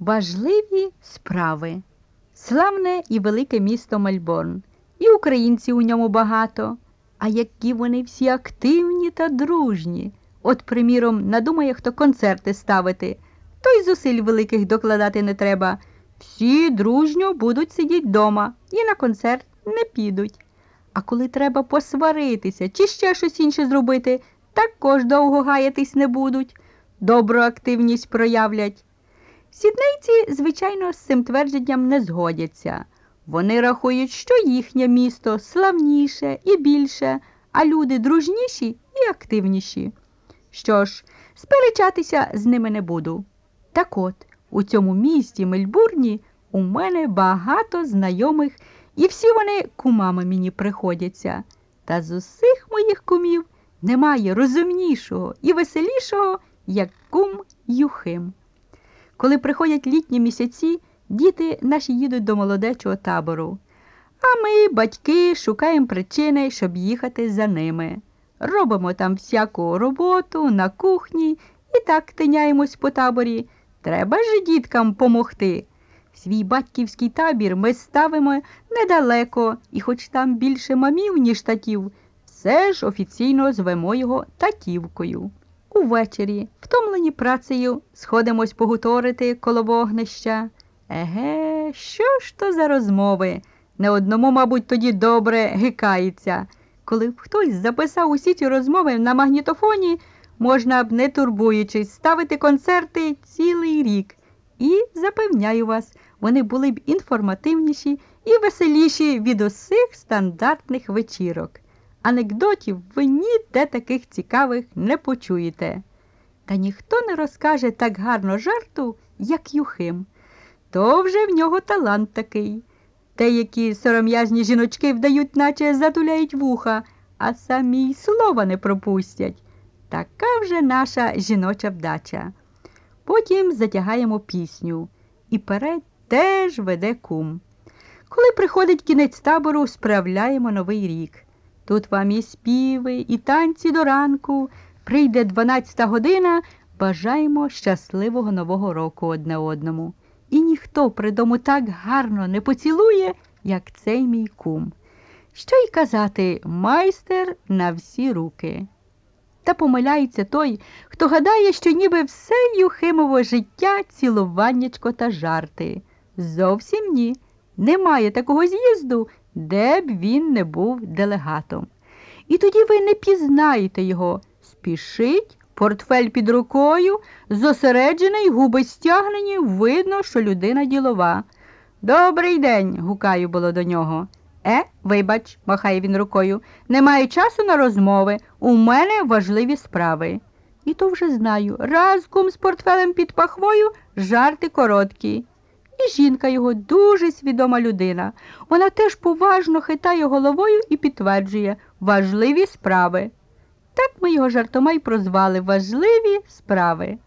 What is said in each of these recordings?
Важливі справи. Славне і велике місто Мельборн. І українців у ньому багато. А які вони всі активні та дружні. От, приміром, надумає хто концерти ставити, то й зусиль великих докладати не треба. Всі дружньо будуть сидіти вдома і на концерт не підуть. А коли треба посваритися чи ще щось інше зробити, також довго гаятись не будуть, добру активність проявлять. Сіднейці, звичайно, з цим твердженням не згодяться. Вони рахують, що їхнє місто славніше і більше, а люди дружніші і активніші. Що ж, сперечатися з ними не буду. Так от, у цьому місті Мельбурні у мене багато знайомих, і всі вони кумами мені приходяться. Та з усіх моїх кумів немає розумнішого і веселішого, як кум Юхим. Коли приходять літні місяці, діти наші їдуть до молодечого табору. А ми, батьки, шукаємо причини, щоб їхати за ними. Робимо там всяку роботу на кухні і так тиняємось по таборі. Треба ж діткам помогти. Свій батьківський табір ми ставимо недалеко, і хоч там більше мамів, ніж татів, все ж офіційно звемо його татівкою. Увечері, втомлені працею, сходимось погуторити коло вогнища. Еге, що ж то за розмови? Не одному, мабуть, тоді добре гикається. Коли б хтось записав усі ці розмови на магнітофоні, можна б, не турбуючись, ставити концерти цілий рік. І запевняю вас, вони були б інформативніші і веселіші від усіх стандартних вечірок. Анекдотів ви ніде таких цікавих не почуєте. Та ніхто не розкаже так гарно жарту, як Юхим. То вже в нього талант такий. Деякі сором'язні жіночки вдають, наче затуляють вуха, а самі й слова не пропустять. Така вже наша жіноча вдача. Потім затягаємо пісню, і перед теж веде кум. Коли приходить кінець табору, справляємо новий рік. Тут вам і співи, і танці до ранку. Прийде 12 година, бажаємо щасливого нового року одне одному. І ніхто при дому так гарно не поцілує, як цей мій кум. Що й казати, майстер на всі руки. Та помиляється той, хто гадає, що ніби все Юхимове життя цілуваннячко та жарти. Зовсім ні. Немає такого з'їзду, де б він не був делегатом. І тоді ви не пізнаєте його. Спішить, портфель під рукою, зосереджений, губи стягнені, видно, що людина ділова. Добрий день, гукаю було до нього. Е, вибач, махає він рукою, немає часу на розмови. У мене важливі справи. І то вже знаю. Разком з портфелем під пахвою жарти короткі. І жінка його дуже свідома людина. Вона теж поважно хитає головою і підтверджує важливі справи. Так ми його жартома й прозвали важливі справи.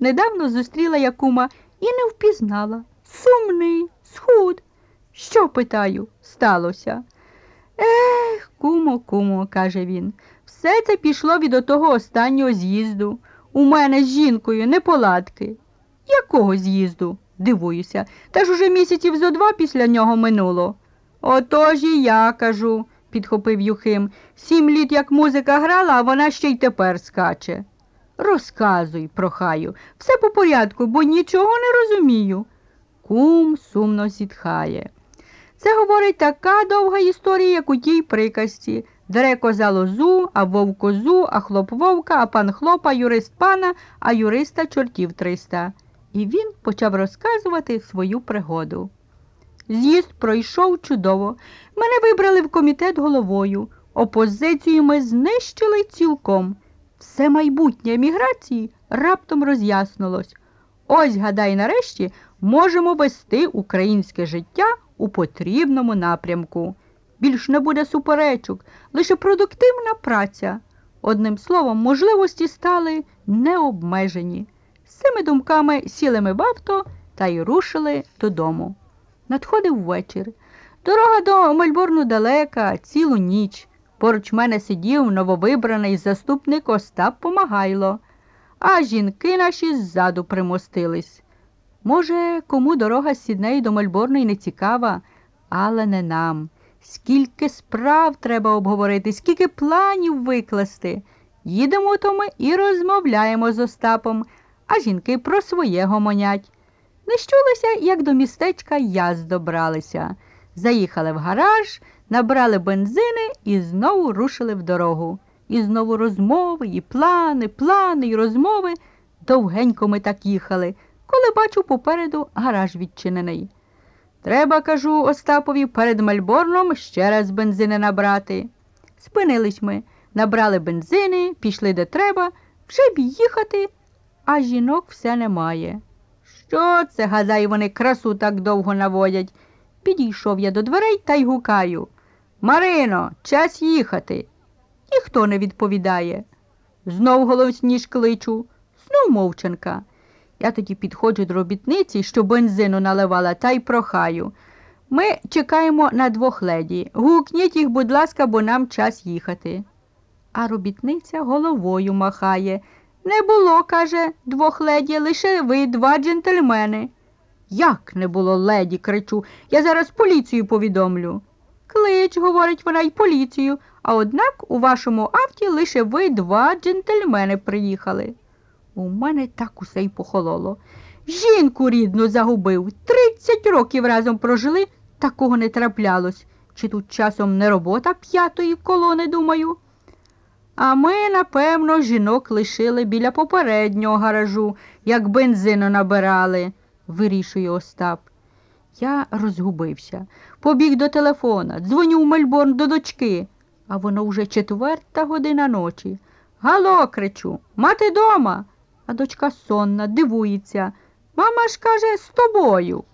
Недавно зустріла я кума і не впізнала. Сумний, схуд. Що, питаю, сталося? Ех, кумо, кумо, каже він, все це пішло від отого останнього з'їзду. У мене з жінкою неполадки. Якого з'їзду? Дивуюся, та ж уже місяців зо два після нього минуло. Отож і я кажу, підхопив Юхим. Сім літ як музика грала, а вона ще й тепер скаче. Розказуй, прохаю, все по порядку, бо нічого не розумію. Кум сумно зітхає. Це говорить така довга історія, як у тій приказці. Дере коза лозу, а вовк козу, а хлоп вовка, а пан хлопа, юрист пана, а юриста чортів триста. І він почав розказувати свою пригоду. З'їзд пройшов чудово. Мене вибрали в комітет головою. Опозицію ми знищили цілком. Все майбутнє еміграції раптом роз'яснилось. Ось, гадай, нарешті можемо вести українське життя у потрібному напрямку. Більш не буде суперечок, лише продуктивна праця. Одним словом, можливості стали необмежені. Цими думками сіли ми в авто та й рушили додому. Надходив вечір. Дорога до Мельбурну далека, цілу ніч. Поруч мене сидів нововибраний заступник Остап Помагайло, а жінки наші ззаду примостились. Може, кому дорога з Сіднею до Мельборну й не цікава, але не нам. Скільки справ треба обговорити, скільки планів викласти. Їдемо то ми і розмовляємо з Остапом, а жінки про своє гомонять. Не щулися, як до містечка яз добралися. Заїхали в гараж, набрали бензини і знову рушили в дорогу. І знову розмови, і плани, плани, і розмови. Довгенько ми так їхали, коли бачу попереду гараж відчинений. Треба, кажу Остапові, перед Мельборном ще раз бензини набрати. Спинились ми, набрали бензини, пішли де треба, вже б їхати, а жінок все немає. Що це, гадаю, вони красу так довго наводять? Підійшов я до дверей та й гукаю. Марино, час їхати. Ніхто не відповідає. Знов голосніш кличу, знов мовчанка. Я тоді підходжу до робітниці, що бензину наливала, та й прохаю. Ми чекаємо на двох леді. Гукніть їх, будь ласка, бо нам час їхати. А робітниця головою махає. Не було, каже, двох леді, лише ви, два джентльмени. Як не було леді, кричу, я зараз поліцію повідомлю. Клич, говорить вона, й поліцію, а однак у вашому авті лише ви два джентльмени приїхали. У мене так усе й похололо. Жінку рідну загубив. Тридцять років разом прожили, такого не траплялось. Чи тут часом не робота п'ятої колони, думаю? А ми, напевно, жінок лишили біля попереднього гаражу, як бензину набирали, вирішує Остап. Я розгубився, побіг до телефона, дзвоню в Мельборн до дочки, а воно вже четверта година ночі. Гало, кричу, мати дома. А дочка сонна, дивується. Мама ж каже, з тобою.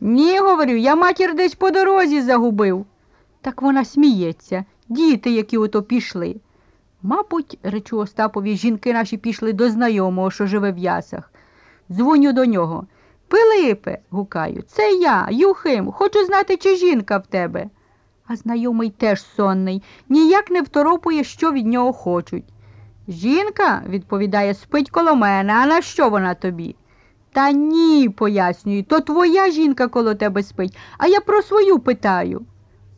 Ні, говорю, я матір десь по дорозі загубив. Так вона сміється, діти, які ото пішли. Мабуть, речу Остапові, жінки наші пішли до знайомого, що живе в ясах. Дзвоню до нього. Пилипе, гукаю, це я, Юхим, хочу знати, чи жінка в тебе. А знайомий теж сонний, ніяк не второпує, що від нього хочуть. Жінка, відповідає, спить коло мене, а на що вона тобі? Та ні, пояснюю, то твоя жінка коло тебе спить, а я про свою питаю.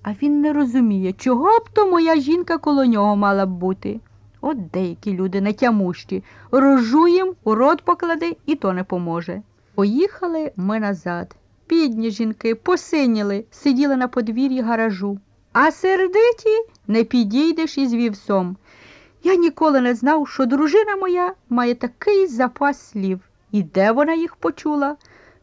А він не розуміє, чого б то моя жінка коло нього мала б бути. От деякі люди нетямущі. Рожу їм, у рот поклади, і то не поможе. Поїхали ми назад. Бідні жінки посиніли, сиділи на подвір'ї гаражу. А сердиті не підійдеш із вівсом. Я ніколи не знав, що дружина моя має такий запас слів. І де вона їх почула?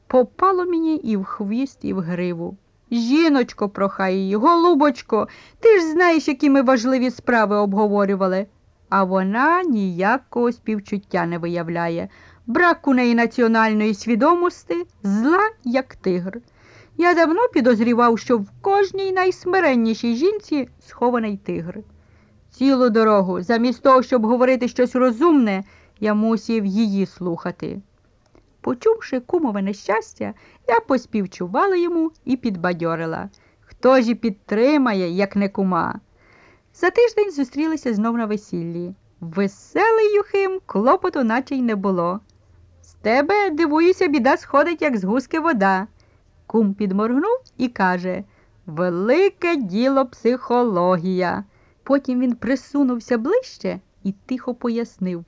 Попало мені і в хвіст, і в гриву. Жіночко, прохай її, голубочко, ти ж знаєш, які ми важливі справи обговорювали. А вона ніякого співчуття не виявляє. Брак у неї національної свідомості, зла, як тигр. Я давно підозрівав, що в кожній найсмиреннішій жінці схований тигр. Цілу дорогу, замість того, щоб говорити щось розумне, я мусів її слухати. Почувши кумове нещастя, я поспівчувала йому і підбадьорила. Хто ж і підтримає, як не кума? За тиждень зустрілися знов на весіллі. Веселий Юхим, клопоту наче й не було. З тебе, дивуюся, біда сходить, як з гуски вода. Кум підморгнув і каже Велике діло психологія. Потім він присунувся ближче і тихо пояснив.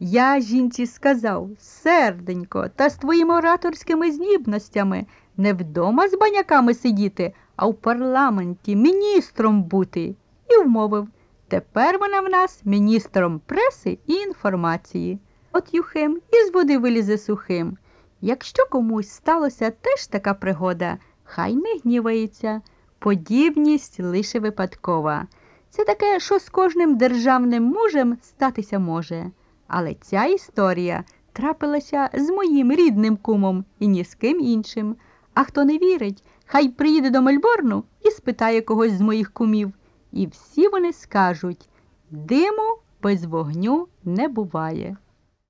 Я жінці сказав, серденько, та з твоїми ораторськими здібностями не вдома з баняками сидіти, а в парламенті міністром бути. І вмовив, тепер вона в нас міністром преси і інформації. От Юхим із води вилізе сухим. Якщо комусь сталося теж така пригода, хай не гнівається, подібність лише випадкова. Це таке, що з кожним державним мужем статися може. Але ця історія трапилася з моїм рідним кумом і ні з ким іншим. А хто не вірить, хай приїде до Мельборну і спитає когось з моїх кумів. І всі вони скажуть диму без вогню не буває.